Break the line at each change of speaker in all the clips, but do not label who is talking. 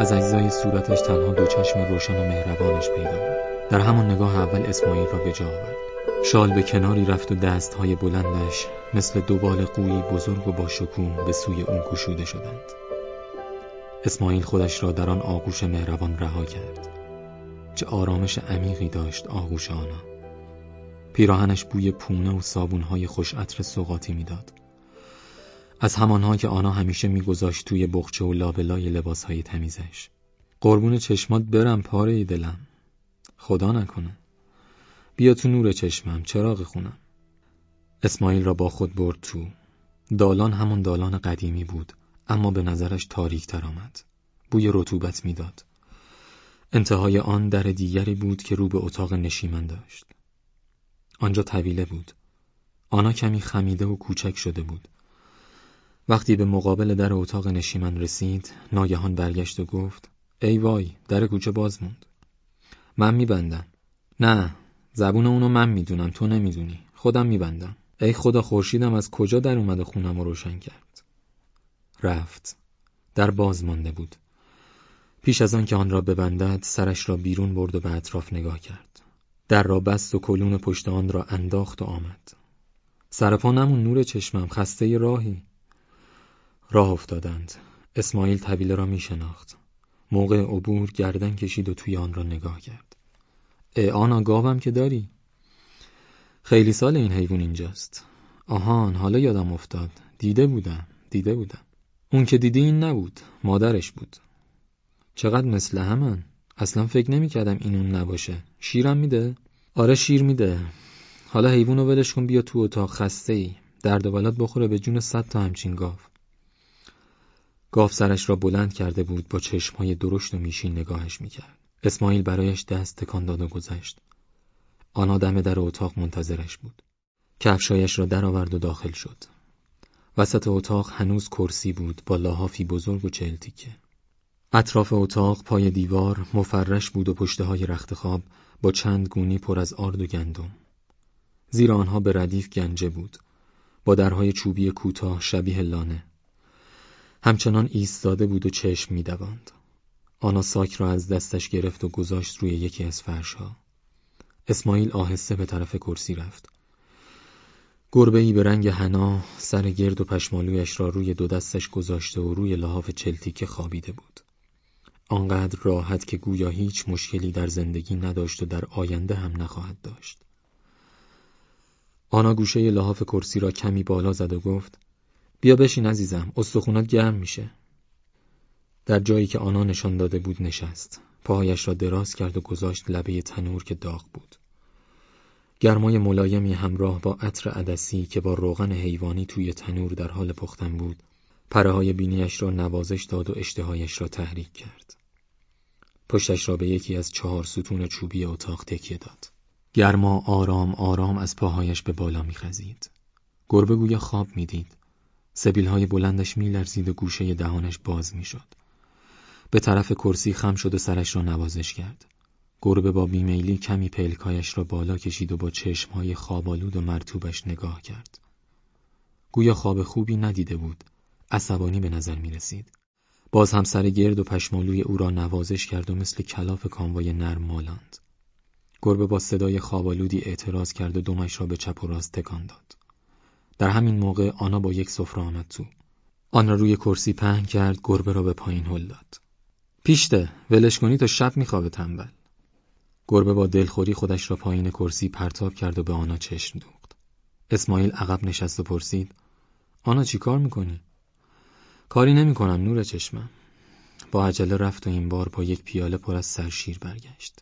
از اجزای صورتش تنها دو چشم روشن و مهربانش پیدا بود. در همان نگاه اول اسماعیل را به جا آورد. شال به کناری رفت و دستهای بلندش مثل دوبال قویی بزرگ و با شکوه به سوی اون گشوده شدند. اسماعیل خودش را در آن آغوش مهربان رها کرد. چه آرامش عمیقی داشت آغوش آنها. پیراهنش بوی پونه و صابونهای خوش عطر سوغاتی می‌داد. از همانها که آنها همیشه میگذاشت توی بخچه و لابلای لباسهای تمیزش. قربون چشمات برم پاره دلم. خدا نکنه. بیا تو نور چشمم چراغ خونم. اسماعیل را با خود برد تو. دالان همون دالان قدیمی بود اما به نظرش تاریک تر آمد. بوی رطوبت می‌داد. انتهای آن در دیگری بود که رو به اتاق نشیمن داشت. آنجا طویله بود. آنا کمی خمیده و کوچک شده بود. وقتی به مقابل در اتاق نشیمن رسید ناگهان برگشت و گفت ای وای در کوچه باز موند. من میبندم. نه زبون اونو من می‌دونم تو نمی‌دونی. خودم میبندم. ای خدا خورشیدم از کجا در اومده خونم رو روشن کرد؟ رفت. در باز مانده بود. پیش از آن که آن را ببندد سرش را بیرون برد و به اطراف نگاه کرد. در را بست و کلون پشت آن را انداخت و آمد. سرپا نمون نور چشمم خسته راهی. راه افتادند. اسماعیل طویله را می شناخت موقع عبور گردن کشید و توی آن را نگاه کرد. ای آنا گاوم که داری؟ خیلی سال این حیوان اینجاست. آهان حالا یادم افتاد. دیده بودم دیده بودم. اون که دیدی این نبود مادرش بود. چقدر مثل همن اصلا فکر نمی‌کردم این اون نباشه. شیرم میده؟ آره شیر میده. حالا حیوان رو ولش کن بیا تو اتاق خسته ای درد و بخوره به جون صد تا همچین گاو. گاو سرش را بلند کرده بود با چشمهای درشت و میشین نگاهش می‌کرد. اسماعیل برایش دست تکان داد و گذشت. آنا دم در اتاق منتظرش بود. کفشایش را درآورد و داخل شد. وسط اتاق هنوز کرسی بود با لاحافی بزرگ و چهل تیکه. اطراف اتاق پای دیوار مفرش بود و پشته های رخت خواب با چند گونی پر از آرد و گندم. زیر آنها به ردیف گنجه بود. با درهای چوبی کوتاه شبیه لانه. همچنان ایستاده بود و چشم میدواند. آنا ساک را از دستش گرفت و گذاشت روی یکی از فرشها. اسماعیل آهسته به طرف کرسی رفت. گربه ای به رنگ حنا سر گرد و پشمالویش را روی دو دستش گذاشته و روی لحاف چلتیکه خوابیده بود. آنقدر راحت که گویا هیچ مشکلی در زندگی نداشت و در آینده هم نخواهد داشت. آنا گوشه لحاف کرسی را کمی بالا زد و گفت بیا بشین عزیزم استخونات گرم میشه. در جایی که آنا نشان داده بود نشست. پاهایش را دراز کرد و گذاشت لبه تنور که داغ بود. گرمای ملایمی همراه با عطر عدسی که با روغن حیوانی توی تنور در حال پختن بود پره های بینیش را نوازش داد و اشتهایش را تحریک کرد. پشتش را به یکی از چهار ستون چوبی اتاق تکیه داد. گرما آرام آرام از پاهایش به بالا میخزید. گربه گویا خواب می‌دید. های بلندش میلرزید و گوشه دهانش باز می‌شد. به طرف کرسی خم شد و سرش را نوازش کرد. گربه با بیمیلی کمی پلکایش را بالا کشید و با چشمهای خوابالود و مرتوبش نگاه کرد. گویا خواب خوبی ندیده بود. عصبانی به نظر می رسید. باز هم سر گرد و پشمالوی او را نوازش کرد و مثل کلاف کاموای نرم مالاند. گربه با صدای خوابالودی اعتراض کرد و دمش را به چپ و راست تکان داد. در همین موقع آنا با یک سفره آمد تو. آن را روی کرسی پهن کرد گربه را به پایین هل داد. پیشته ولش کنی تا شب میخوابه تنبل. گربه با دلخوری خودش را پایین کرسی پرتاب کرد و به آنا چشم دوخت. اسماعیل عقب نشست و پرسید آنا چی کار می‌کنی؟ کاری نمی‌کنم نور چشمم. با عجله رفت و این بار با یک پیاله پر از سرشیر برگشت.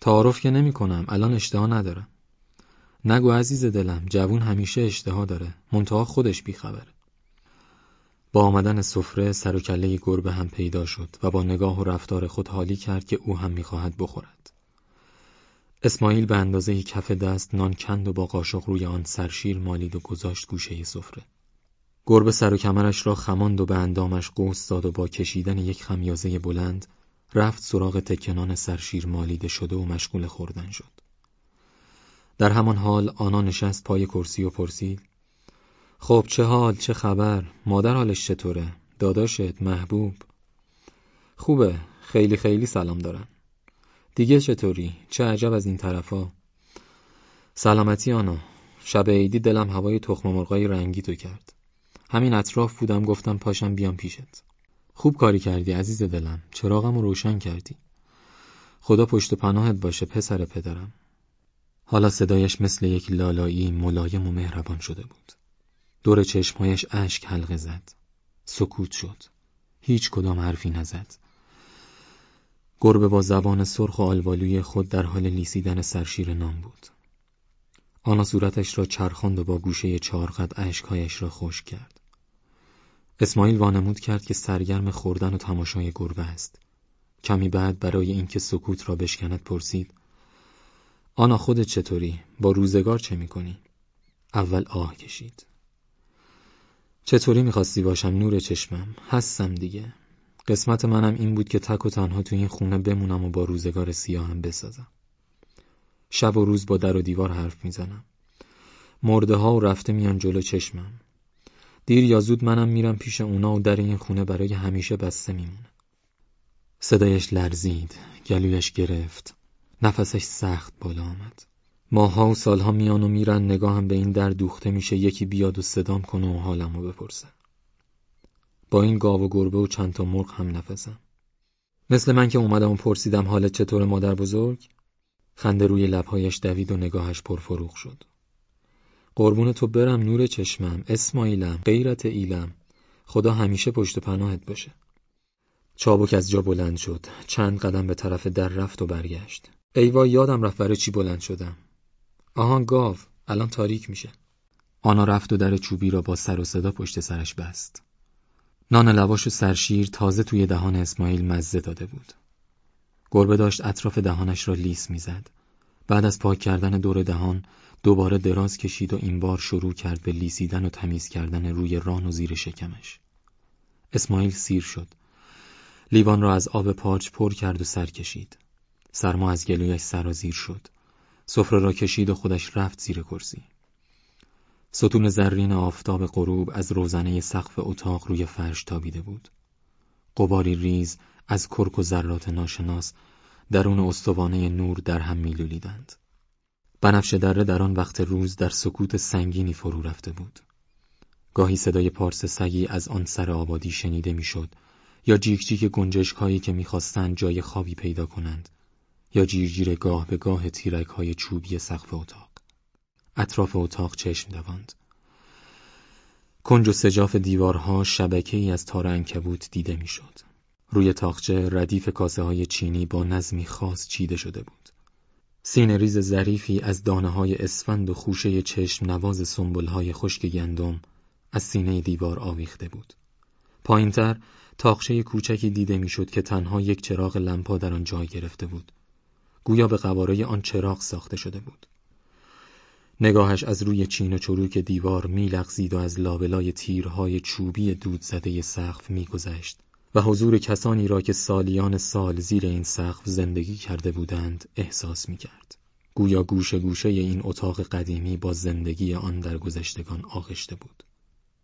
تعارف که نمی کنم الان اشتها ندارم. نگو عزیز دلم جوون همیشه اشتها داره منتها خودش بیخبره. با آمدن سفره سر و کله گربه هم پیدا شد و با نگاه و رفتار خود حالی کرد که او هم می‌خواهد بخورد. اسماعیل به اندازه کف دست نان کند و با قاشق روی آن سرشیر مالید و گذاشت گوشه سفره. گربه سر و کمرش را خماند و به اندامش قوس داد و با کشیدن یک خمیازه بلند رفت سراغ تکنان سرشیر مالیده شده و مشغول خوردن شد. در همان حال آنا نشست پای کرسی و پرسید خب چه حال چه خبر؟ مادر حالش چطوره؟ داداشت محبوب؟ خوبه خیلی خیلی سلام دارم دیگه چطوری؟ چه عجب از این طرفا. سلامتی آنا. شب عیدی دلم هوای تخم مرغای رنگی تو کرد. همین اطراف بودم گفتم پاشم بیام پیشت. خوب کاری کردی عزیز دلم. چراغم رو روشن کردی. خدا پشت پناهت باشه پسر پدرم. حالا صدایش مثل یک لالایی ملایم و مهربان شده بود. دور چشمهایش اشک حلقه زد. سکوت شد. هیچ کدام حرفی نزد. گربه با زبان سرخ و آلبالوی خود در حال لیسیدن سرشیر نام بود. آنا صورتش را چرخاند و با گوشه چارقد اشکهایش را خشک کرد. اسماعیل وانمود کرد که سرگرم خوردن و تماشای گربه است. کمی بعد برای اینکه سکوت را بشکند پرسید آنا خودت چطوری؟ با روزگار چه می‌کنی؟ اول آه کشید. چطوری می‌خواستی باشم نور چشمم؟ هستم دیگه. قسمت منم این بود که تک و تنها تو این خونه بمونم و با روزگار سیاهم بسازم. شب و روز با در و دیوار حرف می‌زنم. مرده ها و رفته میان جلو چشمم. دیر یا زود منم میرم پیش اونا و در این خونه برای همیشه بسته میمونه. صدایش لرزید گلویش گرفت. نفسش سخت بالا آمد. ماها و سالها میان و میرن نگاهم به این در دوخته میشه یکی بیاد و صدام کنه و حالمو بپرسه. با این گاو و گربه و چند تا مرغ هم نفسم. مثل من که اومدم و پرسیدم حالت چطور مادر بزرگ؟ خنده روی لبهایش دوید و نگاهش پرفروغ شد. قربون تو برم نور چشمم اسماعیلم غیرت ایلم. خدا همیشه پشت پناهت باشه. چابک از جا بلند شد چند قدم به طرف در رفت و برگشت. ایوا یادم رفت برای چی بلند شدم. آهان گاو الان تاریک میشه. آنا رفت و در چوبی را با سر و صدا پشت سرش بست. نان لواش و سرشیر تازه توی دهان اسماعیل مزه داده بود. گربه داشت اطراف دهانش را لیس می‌زد. بعد از پاک کردن دور دهان دوباره دراز کشید و این بار شروع کرد به لیسیدن و تمیز کردن روی ران و زیر شکمش. اسماعیل سیر شد. لیوان را از آب پارچ پر کرد و سر کشید. سرما از گلویش سرازیر شد. سفره را کشید و خودش رفت زیر کرسی. ستون زرین آفتاب غروب از روزنه سقف اتاق روی فرش تابیده بود. قباری ریز از کرک و ذرات ناشناس درون استوانه نور در هم میلولیدند. بنفش دره در آن وقت روز در سکوت سنگینی فرو رفته بود. گاهی صدای پارس سگی از آن سر آبادی شنیده می‌شد یا جیک جیک گنجشک هایی که می‌خواستند جای خوابی پیدا کنند. یا جیرجیر گاه به گاه تیرک های چوبی سقف اتاق. اطراف اتاق چشم دواند کنج و سجاف دیوارها شبکه ای از تار عنکبوت دیده می‌شد. روی طاقچه ردیف کاسه های چینی با نظمی خاص چیده شده بود. سینه ریز ظریفی از دانه های اسفند و خوشه چشم نواز سنبل های خشک گندم از سینه دیوار آویخته بود. پایینتر تاخچه کوچکی دیده می‌شد که تنها یک چراغ لمپا در آن جای گرفته بود. گویا به قواره آن چراغ ساخته شده بود. نگاهش از روی چین و چروک دیوار میلغزید و از لابلای تیرهای چوبی دود زده سقف میگذشت و حضور کسانی را که سالیان سال زیر این سقف زندگی کرده بودند احساس می‌کرد. گویا گوشه گوشه این اتاق قدیمی با زندگی آن در گذشتگان آغشته بود.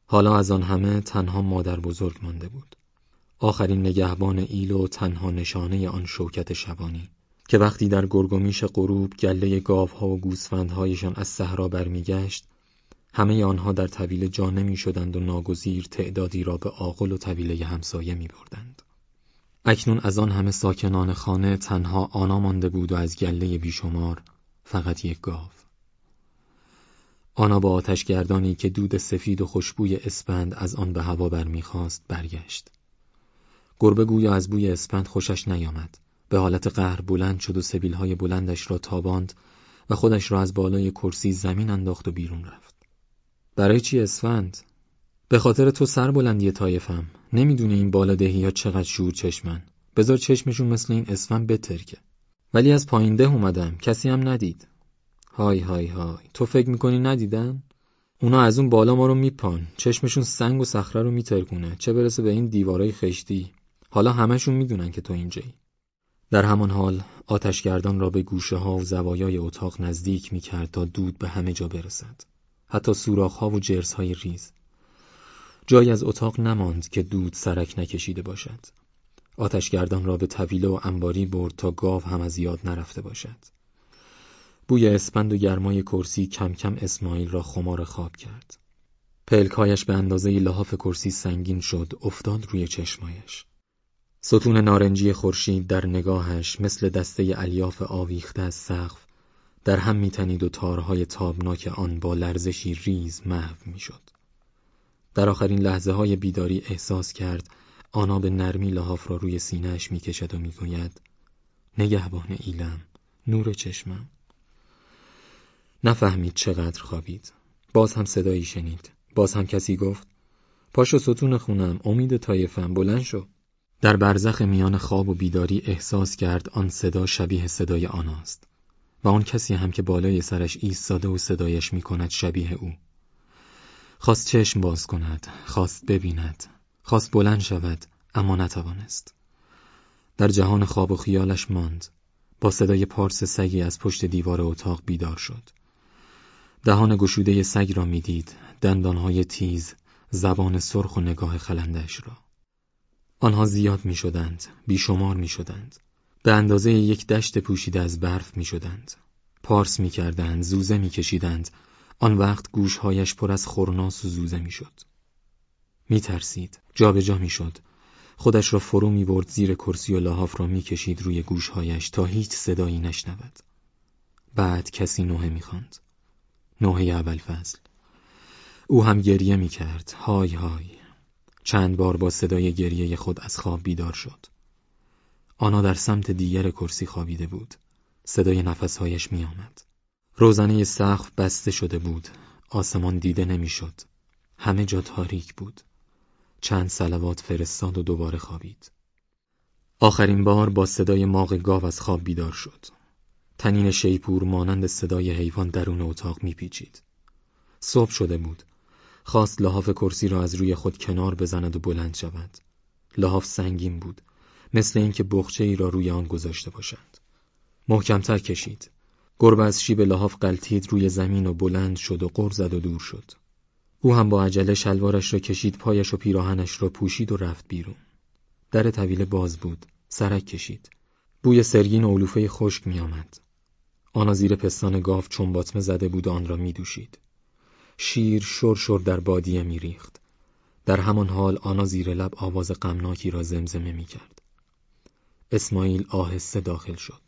حالا از آن همه تنها مادر بزرگ مانده بود. آخرین نگهبان ایلو تنها نشانه آن شوکت شبانی که وقتی در گرگومیش غروب گله گاوها و گوسفندهایشان از صحرا برمیگشت همه آنها در طویل جا نمی شدند و ناگزیر تعدادی را به آقل و طویله همسایه می بردند. اکنون از آن همه ساکنان خانه تنها آنا مانده بود و از گله بیشمار فقط یک گاو. آنا با آتشگردانی که دود سفید و خوشبوی اسپند از آن به هوا برمیخاست برگشت. گربه گویا از بوی اسپند خوشش نیامد. به حالت قهر بلند شد و سبیلهای بلندش را تاباند و خودش را از بالای کرسی زمین انداخت و بیرون رفت. برای چی اسفند؟ به خاطر تو سر بلندی طایفم نمی‌دونه این بالا دهی ها چقدر شور چشمن. بذار چشمشون مثل این اسفند بترکه. ولی از پایین ده اومدم. کسی هم ندید. های های های. تو فکر می‌کنی ندیدن؟ اونا از اون بالا ما رو میپان. چشمشون سنگ و صخره رو میترکونه. چه برسه به این دیوارای خشتی؟ حالا همشون می‌دونن که تو اینجایی. در همان حال آتشگردان را به گوشه ها و زوایای اتاق نزدیک می کرد تا دود به همه جا برسد. حتی سوراخ ها و جرس های ریز. جایی از اتاق نماند که دود سرک نکشیده باشد. آتشگردان را به طویله و انباری برد تا گاو هم از یاد نرفته باشد. بوی اسپند و گرمای کرسی کم کم اسماعیل را خمار خواب کرد. پلک‌هایش به اندازه لحاف کرسی سنگین شد افتاد روی چشم‌هایش. ستون نارنجی خورشید در نگاهش مثل دسته الیاف آویخته از سقف در هم می‌تنید و تارهای تابناک آن با لرزشی ریز محو می‌شد. در آخرین لحظه های بیداری احساس کرد آنا به نرمی لحاف را روی سینهش می‌کشد و می‌گوید نگهبان ایلم نور چشمم. نفهمید چقدر خوابید. باز هم صدایی شنید. باز هم کسی گفت پاشو ستون خونم امید تایفم بلند شو. در برزخ میان خواب و بیداری احساس کرد آن صدا شبیه صدای آناست و آن کسی هم که بالای سرش ایستاده و صدایش می کند شبیه او. خواست چشم باز کند خواست ببیند خواست بلند شود اما نتوانست. در جهان خواب و خیالش ماند. با صدای پارس سگی از پشت دیوار اتاق بیدار شد. دهان گشوده سگ را می‌دید دندانهای تیز زبان سرخ و نگاه خلندش را. آنها زیاد می شدند بیشمار می شدند به اندازه یک دشت پوشیده از برف می شدند پارس می کردند زوزه می کشیدند آن وقت گوشهایش پر از خورناس و زوزه می شد می ترسید جابجا می شد خودش را فرو می برد زیر کرسی و لحاف را می کشید روی گوشهایش تا هیچ صدایی نشنود. بعد کسی نوحه می خاند. نوحه اول فصل او هم گریه می کرد های های. چند بار با صدای گریه خود از خواب بیدار شد. آنا در سمت دیگر کرسی خوابیده بود. صدای نفسهایش می آمد. روزنه سقف بسته شده بود. آسمان دیده نمی‌شد. همه جا تاریک بود. چند سلوات فرستاد و دوباره خوابید. آخرین بار با صدای ماغ گاو از خواب بیدار شد. تنین شیپور مانند صدای حیوان درون اتاق میپیچید صبح شده بود. خواست لحاف کرسی را از روی خود کنار بزند و بلند شود. لحاف سنگین بود مثل اینکه بخچه ای را روی آن گذاشته باشند. محکمتر کشید. گربه از شیب لحاف قلتید روی زمین و بلند شد و قر زد و دور شد. او هم با عجله شلوارش را کشید پایش و پیراهنش را پوشید و رفت بیرون. در طویله باز بود سرک کشید. بوی سرگین و علوفه خشک می آمد. آنا زیر پستان گاو چون باطمه زده بود و آن را می دوشید. شیر شر شر در بادیه می ریخت. در همان حال آنا زیر لب آواز غمناکی را زمزمه می کرد. اسماعیل آهسته داخل شد.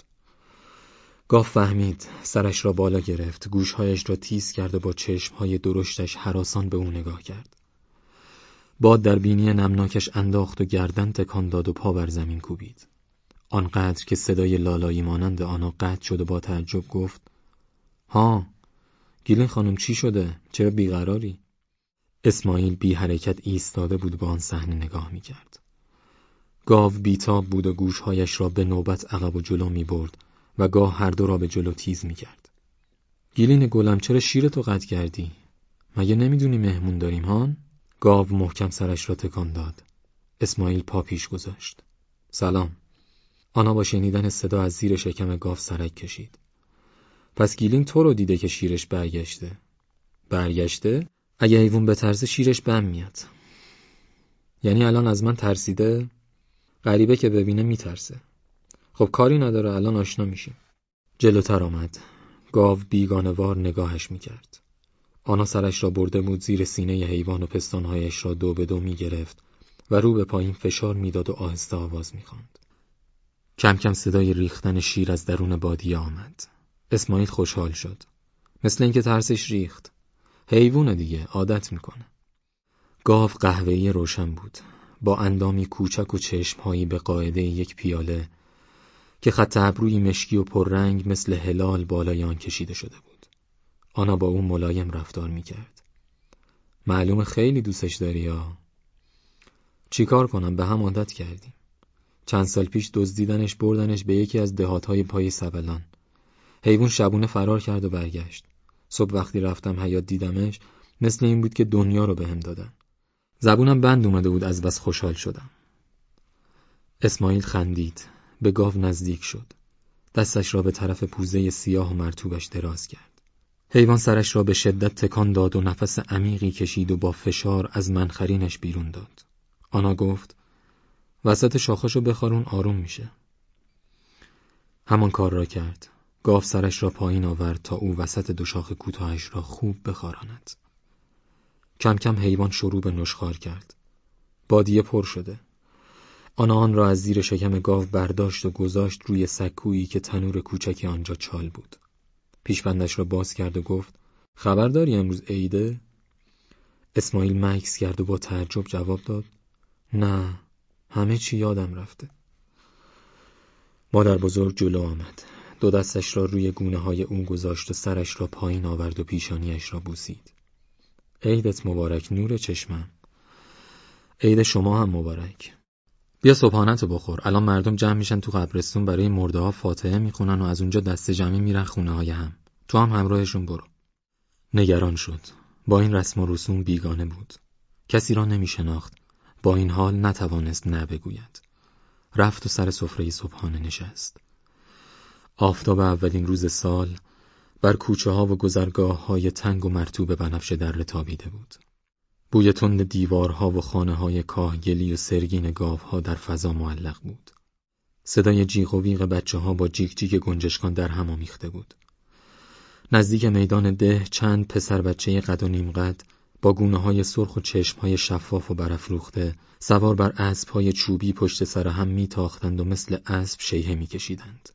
گاف فهمید سرش را بالا گرفت گوشهایش را تیز کرد و با چشمهای درشتش حراسان به او نگاه کرد باد در بینی نمناکش انداخت و گردن تکان داد و پا بر زمین کوبید آنقدر که صدای لالایی مانند آنها قطع شد و با تعجب گفت ها گیلین خانم چی شده چرا بیقراری اسماعیل بی حرکت ایستاده بود با آن صحنه نگاه می‌کرد گاو بیتاب بود و گوشهایش را به نوبت عقب و جلو می برد و گاه هر دو را به جلو تیز می کرد. گیلین گلم چرا شیرتو قطع کردی؟ مگه نمی‌دونی مهمون داریم هان؟ گاو محکم سرش را تکان داد. اسماعیل پا پیش گذاشت. سلام. آنا با شنیدن صدا از زیر شکم گاو سرک کشید. پس گیلین تو رو دیده که شیرش برگشته. برگشته؟ اگه ایوون به طرز شیرش بم میاد. یعنی الان از من ترسیده؟ غریبه که ببینه میترسه. خب کاری نداره الان آشنا میشیم جلوتر آمد گاو بیگانوار نگاهش می‌کرد آنا سرش را برده بود زیر سینه حیوان و پستانهایش را دو به دو می‌گرفت و رو به پایین فشار می‌داد و آهسته آواز می‌خواند کم کم صدای ریختن شیر از درون بادیه آمد اسماعیل خوشحال شد مثل اینکه ترسش ریخت حیوان دیگه عادت می‌کنه گاو قهوه‌ای روشن بود با اندامی کوچک و چشمهایی به قاعده یک پیاله که خط ابروی مشکی و پررنگ مثل هلال بالای آن کشیده شده بود. آنا با او ملایم رفتار می‌کرد. معلوم خیلی دوستش داری یا چیکار کنم به هم عادت کردیم. چند سال پیش دزدیدنش بردنش به یکی از دهاتهای پای سبلان. حیوان شبونه فرار کرد و برگشت. صبح وقتی رفتم حیات دیدمش مثل این بود که دنیا رو بهم دادن. زبونم بند اومده بود از بس خوشحال شدم. اسماعیل خندید. به گاو نزدیک شد. دستش را به طرف پوزه سیاه و مرتوبش دراز کرد. حیوان سرش را به شدت تکان داد و نفس عمیقی کشید و با فشار از منخرینش بیرون داد. آنا گفت وسط شاخاشو بخارون آروم میشه همان کار را کرد گاف سرش را پایین آورد تا او وسط دو شاخ کوتاهش را خوب بخاراند. کم کم حیوان شروع به نشخار کرد. بادیه پر شده. آن آن را از زیر شکم گاو برداشت و گذاشت روی سکویی که تنور کوچکی آنجا چال بود. پیشبندش را باز کرد و گفت خبر داری امروز عیده؟ اسماعیل مکس کرد و با تعجب جواب داد نه همه چی یادم رفته. مادر بزرگ جلو آمد. دو دستش را روی گونه های اون گذاشت و سرش را پایین آورد و پیشانیش را بوسید. عیدت مبارک نور چشمم. عید شما هم مبارک. بیا صبحانت بخور. الان مردم جمع میشن تو قبرستون برای مرده ها فاتحه می‌خونن و از اونجا دست جمعی میرن خونه های هم. تو هم همراهشون برو. نگران شد. با این رسم و رسوم بیگانه بود. کسی را نمیشناخت. با این حال نتوانست نه بگوید. رفت و سر سفره صبحانه نشست. آفتاب اولین روز سال بر کوچه ها و گذرگاه های تنگ و مرتوب بنفش در تابیده بود بوی تند دیوارها و خانه های کاهگلی و سرگین گاوها در فضا معلق بود. صدای جیغ و ویغ بچه ها با جیک جیک گنجشکان در هم آمیخته بود. نزدیک میدان ده چند پسر بچه قد و نیم قد با گونه های سرخ و چشم های شفاف و برافروخته سوار بر اسب های چوبی پشت سر هم میتاختند و مثل اسب شیهه میکشیدند.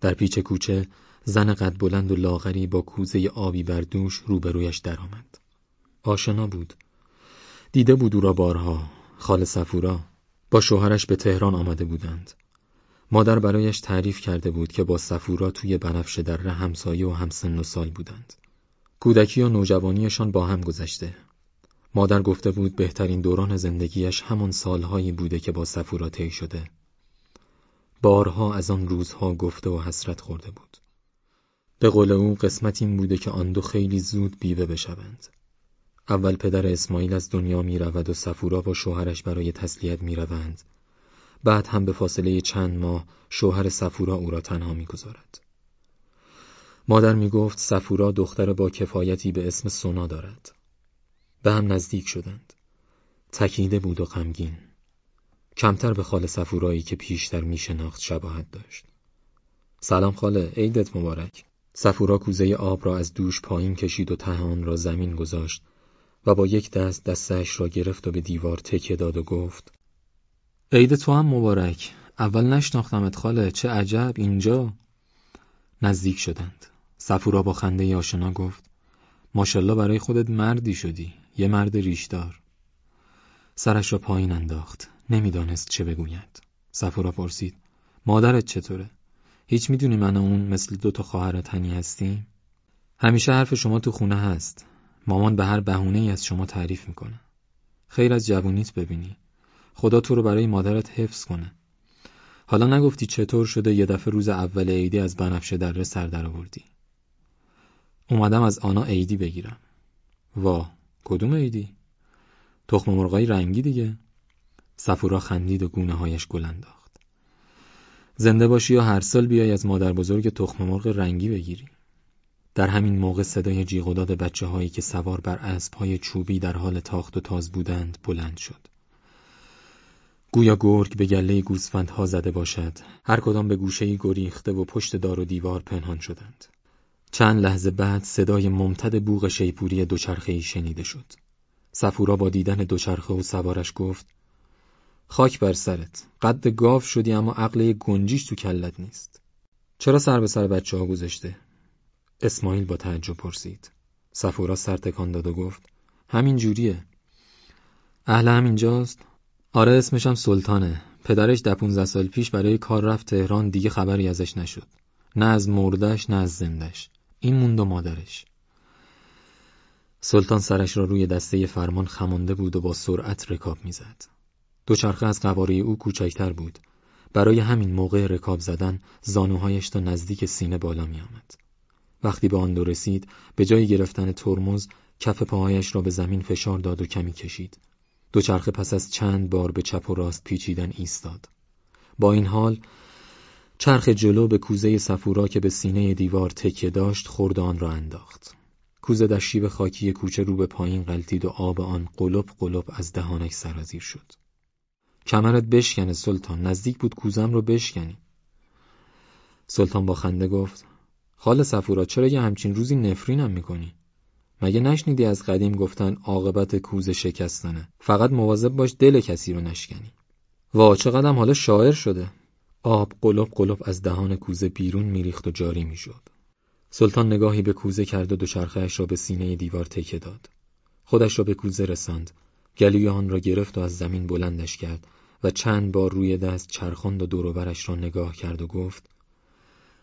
در پیچ کوچه زن قد بلند و لاغری با کوزه آبی بر دوش روبرویش درآمد. آشنا بود. دیده بود او را بارها. خال سفورا با شوهرش به تهران آمده بودند. مادر برایش تعریف کرده بود که با سفورا توی بنفش در همسایه و همسن و سال بودند. کودکی و نوجوانیشان با هم گذشته. مادر گفته بود بهترین دوران زندگیش همان سالهایی بوده که با سفورا طی شده. بارها از آن روزها گفته و حسرت خورده بود به قول او قسمت این بوده که آن دو خیلی زود بیوه بشوند اول پدر اسماعیل از دنیا می رود و سفورا با شوهرش برای تسلیت می روند. بعد هم به فاصله چند ماه شوهر سفورا او را تنها می گذارد. مادر می گفت سفورا دختر با کفایتی به اسم سونا دارد. به هم نزدیک شدند. تکیده بود و غمگین. کمتر به خال سفورایی که پیشتر می شناخت شباهت داشت. سلام خاله عیدت مبارک. سفورا کوزه آب را از دوش پایین کشید و ته را زمین گذاشت و با یک دست دستش را گرفت و به دیوار تکیه داد و گفت عید تو هم مبارک. اول نشناختمت خاله چه عجب اینجا. نزدیک شدند. سفورا با خنده آشنا گفت ماشالله برای خودت مردی شدی یه مرد ریشدار. سرش را پایین انداخت. نمی‌دانست چه بگوید سفورا پرسید مادرت چطوره هیچ می‌دونی من اون مثل دو تا خواهر تنی هستیم همیشه حرف شما تو خونه هست مامان به هر بهونه ای از شما تعریف می‌کنه. خیر از جوونیت ببینی. خدا تو رو برای مادرت حفظ کنه. حالا نگفتی چطور شده یه دفعه روز اول عیدی از بنفشه دره سر در آوردی. اومدم از آنا عیدی بگیرم. وا کدوم عیدی؟ تخم مرغای رنگی دیگه. سفورا خندید و گونه هایش گل انداخت. زنده باشی یا هر سال بیای از مادر بزرگ تخم مرغ رنگی بگیری. در همین موقع صدای جیغ و داد بچه هایی که سوار بر اسب های چوبی در حال تاخت و تاز بودند بلند شد. گویا گرگ به گله ها زده باشد هر کدام به گوشه گریخته و پشت دار و دیوار پنهان شدند چند لحظه بعد صدای ممتد بوغ شیپوری دوچرخه شنیده شد سفورا با دیدن دوچرخه و سوارش گفت خاک بر سرت قد گاو شدی اما عقل گنجیش تو کلت نیست چرا سر به سر بچه ها گذاشته اسماعیل با تعجب پرسید. سفورا سر تکان داد و گفت همین جوریه. اهل همینجاست؟ آره اسمشم سلطانه. پدرش ده 15 سال پیش برای کار رفت تهران دیگه خبری ازش نشد. نه از مردش نه از زندش. این موند و مادرش. سلطان سرش را روی دسته فرمان خمانده بود و با سرعت رکاب می‌زد. دوچرخه از قواره او کوچکتر بود. برای همین موقع رکاب زدن زانوهایش تا نزدیک سینه بالا می آمد. وقتی به آن دو رسید به جای گرفتن ترمز کف پاهایش را به زمین فشار داد و کمی کشید دوچرخه پس از چند بار به چپ و راست پیچیدن ایستاد با این حال چرخ جلو به کوزه سفورا که به سینه دیوار تکیه داشت خورد آن را انداخت کوزه در شیب خاکی کوچه رو به پایین غلطید و آب آن قلب قلب از دهانش سرازیر شد کمرت بشکنه سلطان. نزدیک بود کوزم رو بشکنی. سلطان با خنده گفت خال سفورا چرا یه همچین روزی نفرینم می‌کنی؟ مگه نشنیدی از قدیم گفتن عاقبت کوزه شکستنه؟ فقط مواظب باش دل کسی رو نشکنی. وا چقدرم حالا شاعر شده. آب قلب قلب از دهان کوزه بیرون میریخت و جاری می‌شد. سلطان نگاهی به کوزه کرد و دوچرخهاش را به سینه دیوار تکه داد. خودش را به کوزه رساند. گلوی آن را گرفت و از زمین بلندش کرد و چند بار روی دست چرخاند و دوروبرش را نگاه کرد و گفت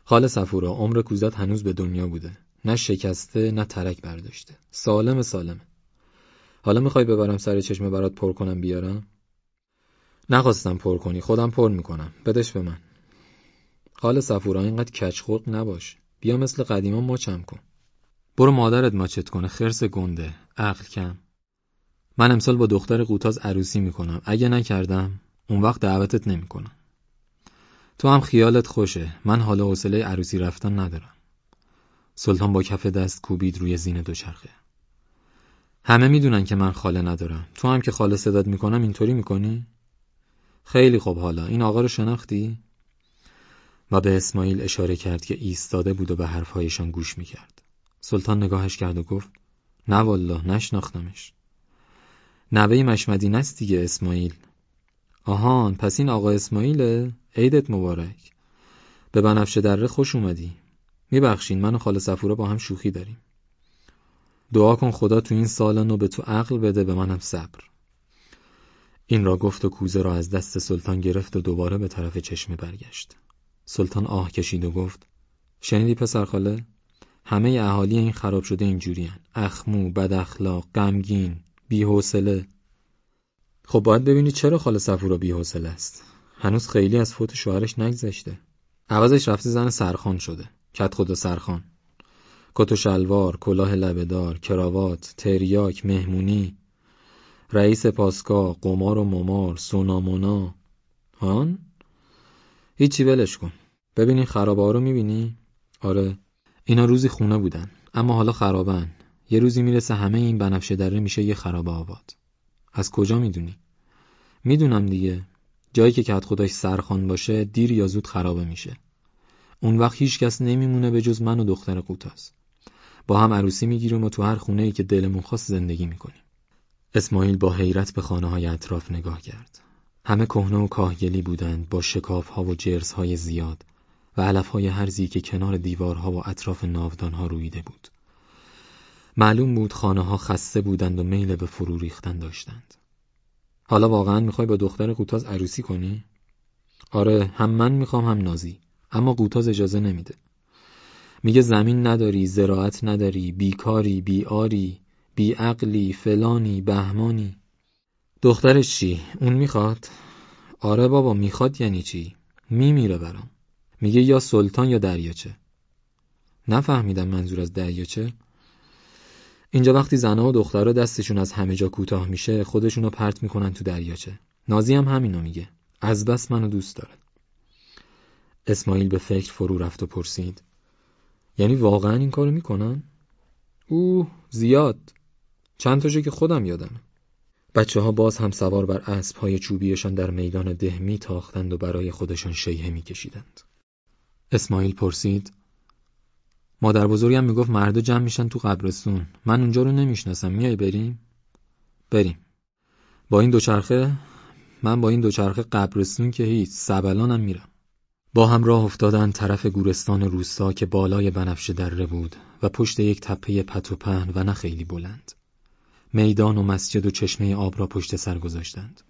خال سفورا عمر کوزت هنوز به دنیا بوده. نه شکسته نه ترک برداشته. سالم سالمه حالا می‌خوای ببرم سر چشمه برات پر کنم بیارم؟ نخواستم پر کنی خودم پر می‌کنم. بدش به من. خال سفورا اینقدر کچ خلق نباش. بیا مثل قدیما ماچم کن. برو مادرت ماچت کنه خرس گنده. عقل کم. من امسال با دختر قوتاز عروسی می‌کنم. اگه نکردم اون وقت دعوتت نمی‌کنم. تو هم خیالت خوشه. من حالا حوصله عروسی رفتن ندارم. سلطان با کف دست کوبید روی زین دوچرخه. همه می‌دونن که من خاله ندارم. تو هم که خاله صدات می‌کنم اینطوری می‌کنی؟ خیلی خوب. حالا این آقا رو شناختی؟ و به اسماعیل اشاره کرد که ایستاده بود و به حرفهایشان گوش می‌کرد. سلطان نگاهش کرد و گفت نه والله نشناختمش. نوه مشمدین است دیگه اسماعیل. آهان پس این آقا اسماعیله؟ عیدت مبارک. به بنفشه دره خوش اومدی. میبخشین من و خاله صفورا با هم شوخی داریم. دعا کن خدا تو این سال نو به تو عقل بده به منم صبر. این را گفت و کوزه را از دست سلطان گرفت و دوباره به طرف چشمه برگشت. سلطان آه کشید و گفت شنیدی پسر خاله؟ همه اهالی این خراب شده اینجوریان اخمو بد اخلاق غمگین. بی‌حوصله. خب باید ببینی چرا خاله صفورا بی‌حوصله است. هنوز خیلی از فوت شوهرش نگذشته. عوضش رفته زن سرخان شده. کت خدا سرخان. کت و شلوار کلاه لبهدار کراوات تریاک مهمونی. رئیس پاسکا قمار و ممار سونامونا. هان؟ هیچی ولش کن. ببینی خرابه رو می‌بینی؟ آره. اینا روزی خونه بودن اما حالا خرابن. یه روزی می‌رسه همه این بنفشه دره میشه یه خرابه آباد از کجا می‌دونی؟ می‌دونم دیگه. جایی که کت خداش سرخان باشه دیر یا زود خرابه میشه. اون وقت هیچ کس نمیمونه به جز من و دختر قوتاس با هم عروسی می‌گیریم و تو هر خونه ای که دلمون خواست زندگی می‌کنیم. اسماعیل با حیرت به خانه های اطراف نگاه کرد. همه کهنه و کاهگلی بودند با شکاف ها و جرس های زیاد و علف های هرزی که کنار دیوارها و اطراف ناودان ها رویده بود. معلوم بود خانه ها خسته بودند و میل به فرو ریختن داشتند حالا واقعا می‌خوای با دختر قوتاز عروسی کنی؟ آره هم من می‌خوام هم نازی اما قوتاز اجازه نمیده میگه زمین نداری زراعت نداری بیکاری بیاری بیعقلی فلانی بهمانی دخترش چی؟ اون می‌خواد؟ آره بابا می‌خواد یعنی چی؟ میمیره برام میگه یا سلطان یا دریاچه نفهمیدم منظور از دریاچه اینجا وقتی زنها و دخترها دستشون از همه جا کوتاه میشه خودشونو پرت می‌کنن تو دریاچه. نازی هم همینو میگه. از بس منو دوست داره. اسماعیل به فکر فرو رفت و پرسید. یعنی واقعا این کارو می‌کنن؟ اوه زیاد. چند تاشو که خودم یادم بچه ها باز هم سوار بر اسب های چوبیشان در میدان ده می تاختند و برای خودشان شیهه میکشیدند. اسماعیل پرسید مادر بزرگم می‌گفت مردا جمع میشن تو قبرستون. من اونجا رو نمی‌شناسم. میای بریم؟ بریم. با این دوچرخه؟ من با این دوچرخه قبرستون که هیچ. سبلانم میرم. با هم راه افتادن طرف گورستان روستا که بالای بنفشه دره بود و پشت یک تپه پت و پهن و نه خیلی بلند. میدان و مسجد و چشمه آب را پشت سر گذاشتند.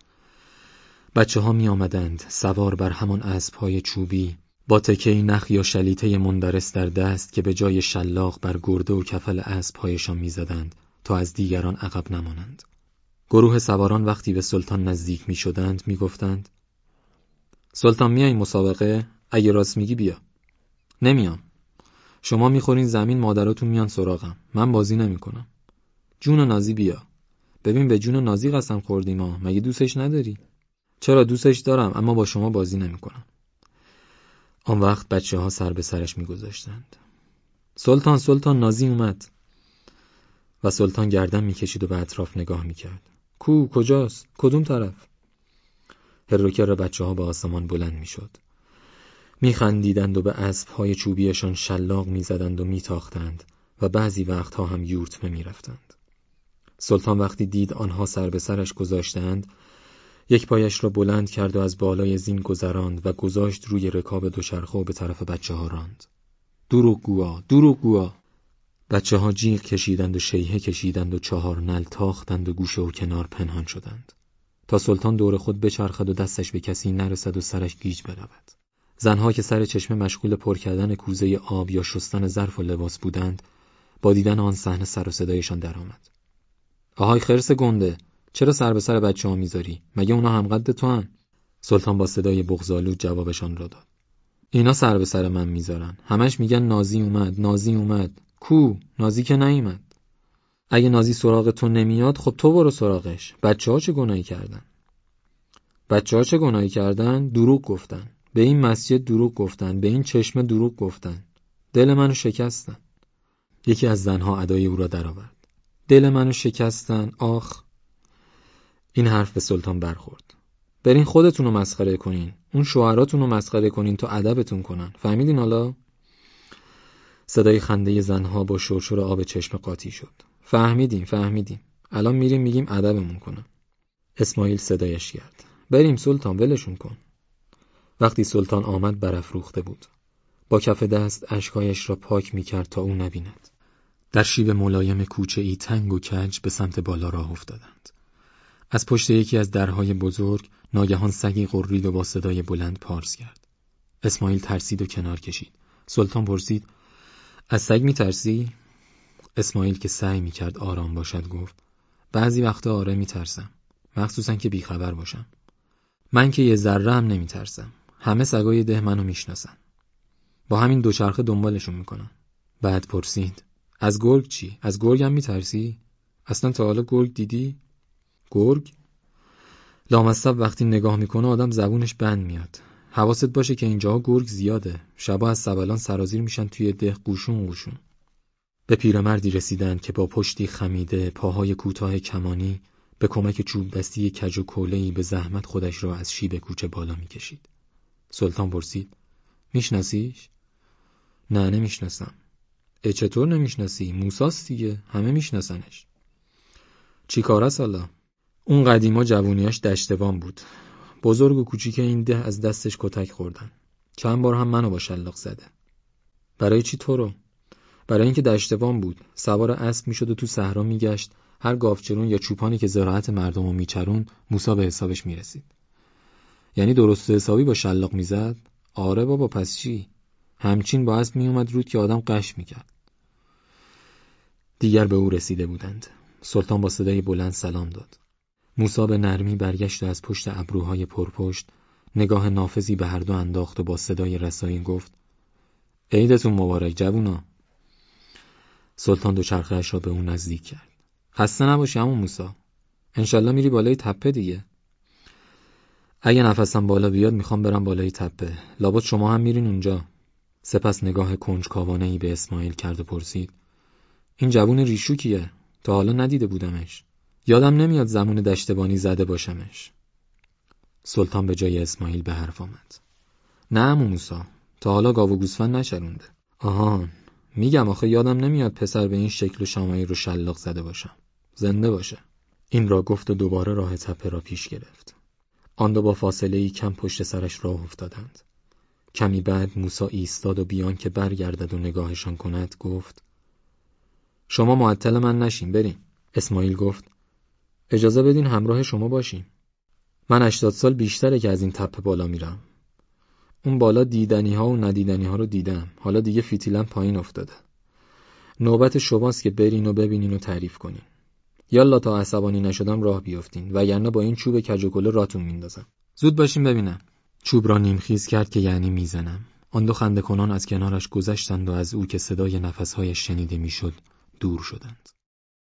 بچه ها می آمدند سوار بر همان اسب های چوبی با تکه نخ یا شلیته مندرس در دست که به جای شلاق بر گرده و کفل اسبهایشان می‌زدند تا از دیگران عقب نمانند. گروه سواران وقتی به سلطان نزدیک می شدند می گفتند سلطان میای مسابقه؟ اگه راست میگی بیا. نمیام شما می‌خورین زمین مادراتون میان سراغم. من بازی نمی‌کنم. جون و نازی بیا. ببین به جون و نازی قسم خوردیم ما مگه دوستش نداری؟ چرا دوستش دارم اما با شما بازی نمی‌کنم. آن وقت بچه ها سر به سرش میگذاشتند. سلطان سلطان نازی اومد و سلطان گردن می‌کشید و به اطراف نگاه می‌کرد. کو کجاست؟ کدوم طرف؟ هروکر بچه ها به آسمان بلند می‌شد. میخندیدند و به های چوبیشان شلاق می‌زدند و میتاختند و بعضی وقتها هم یورتمه می‌رفتند. سلطان وقتی دید آنها سر به سرش گذاشتند یک پایش را بلند کرد و از بالای زین گذراند و گذاشت روی رکاب دوچرخه و به طرف بچه ها راند. دروغگوها دروغگوها بچه ها جیغ کشیدند و شیهه کشیدند و چهار نل تاختند و گوشه و کنار پنهان شدند. تا سلطان دور خود بچرخد و دستش به کسی نرسد و سرش گیج برود. زنها که سر چشمه مشغول پر کردن کوزه آب یا شستن ظرف و لباس بودند با دیدن آن صحنه سر و صدایشان درآمد. آهای خرس گنده! چرا سر به سر بچه ها می‌ذاری؟ مگه اونا هم قد تو هم؟ سلطان با صدای بغزالود جوابشان را داد. اینا سر به سر من می‌ذارن. همش میگن نازی اومد نازی اومد. کو؟ نازی که نیومد. اگه نازی سراغ تو نمیاد خب تو برو سراغش. بچه ها چه گناهی کردن؟ بچه ها چه گناهی کردن؟ دروغ گفتن. به این مسجد دروغ گفتن. به این چشمه دروغ گفتن. دل منو شکستن. یکی از زنها ادای او را درآورد. دل منو شکستن. آخ! این حرف به سلطان برخورد. برین خودتون رو مسخره کنین. اون شوهراتون رو مسخره کنین تا ادبتون کنن. فهمیدین حالا؟ صدای خنده زنها با شرشور آب چشم قاطی شد. فهمیدیم فهمیدیم الان میریم میگیم ادبمون کنن. اسماعیل صدایش کرد. بریم سلطان ولشون کن. وقتی سلطان آمد برافروخته بود. با کف دست اشکایش را پاک می‌کرد تا او نبیند. در شیب ملایم کوچه ای تنگ و کج به سمت بالا راه افتادند. از پشت یکی از درهای بزرگ ناگهان سگی قرید و با صدای بلند پارس کرد اسماعیل ترسید و کنار کشید سلطان پرسید از سگ میترسی؟ اسماعیل که سعی می‌کرد آرام باشد گفت بعضی وقتا آره میترسم مخصوصا که بیخبر باشم من که یه ذره هم نمیترسم همه سگای ده منو می‌شناسن با همین دوچرخه دنبالشون می‌کنن بعد پرسید از گرگ چی؟ از گرگ هم میترسی؟ اصلا تا حالا گرگ دیدی؟ گرگ؟ لامصب وقتی نگاه می‌کنه آدم زبونش بند میاد حواست باشه که اینجاها گرگ زیاده شبا از سبلان سرازیر میشن توی ده قوشون قوشون به پیرمردی رسیدند که با پشتی خمیده پاهای کوتاه کمانی به کمک چوب دستی کج و کولهی به زحمت خودش را از شیب کوچه بالا می‌کشید سلطان پرسید میشناسیش؟ نه نمی‌شناسم ای چطور نمی‌شناسی؟ موساست دیگه همه میشناسنش چی کار؟ اون قدیما جوونیاش دشتوان بود. بزرگ و کوچیک این ده از دستش کتک خوردن. چند بار هم منو با شلاق زده. برای چی تو رو؟ برای اینکه دشتوان بود. سوار اسب می‌شد و تو صحرا میگشت. هر گاوچرون یا چوپانی که زراعت مردم رو میچرون موسا به حسابش می‌رسید. یعنی درست حسابی با شلاق می‌زد؟ آره بابا پس چی؟ همچین با اسب میومد رود که آدم قش می‌کرد. دیگر به او رسیده بودند. سلطان با صدای بلند سلام داد. موسا به نرمی برگشت و از پشت ابروهای پرپشت نگاه نافذی به هر دو انداخت و با صدای رسایی گفت عیدتون مبارک جوونا. سلطان دوچرخهاش را به اون نزدیک کرد. خسته نباشی همون موسا انشالله میری بالای تپه دیگه. اگه نفسم بالا بیاد می‌خوام برم بالای تپه. لابد شما هم میرین اونجا. سپس نگاه کنجکاوانه ای به اسماعیل کرد و پرسید این جوون ریشو کیه تا حالا ندیده بودمش. یادم نمیاد زمون دشتبانی زده باشمش. سلطان به جای اسماعیل به حرف آمد. نه امو موسا تا حالا گاو و گوسفند نشرونده. آهان میگم آخه یادم نمیاد پسر به این شکل و شامایی رو شلاق زده باشم. زنده باشه. این را گفت و دوباره راه تپه را پیش گرفت. آن دو با فاصله ای کم پشت سرش راه افتادند. کمی بعد موسا ایستاد و بیان که برگردد و نگاهشان کند گفت شما معطل من نشین بریم. اسماعیل گفت اجازه بدین همراه شما باشیم. من 80 سال بیشتره که از این تپه بالا میرم. اون بالا دیدنی ها و ندیدنی ها رو دیدم. حالا دیگه فیتیلم پایین افتاده. نوبت شماست که برین و ببینین و تعریف کنین. یالا تا عصبانی نشدم راه بیفتین وگرنه با این چوب کج راتون میندازم. زود باشین ببینم. چوب را نیمخیز کرد که یعنی می‌زنم. آن دو خنده کنان از کنارش گذشتند و از او که صدای نفسهایش شنیده می‌شد دور شدند.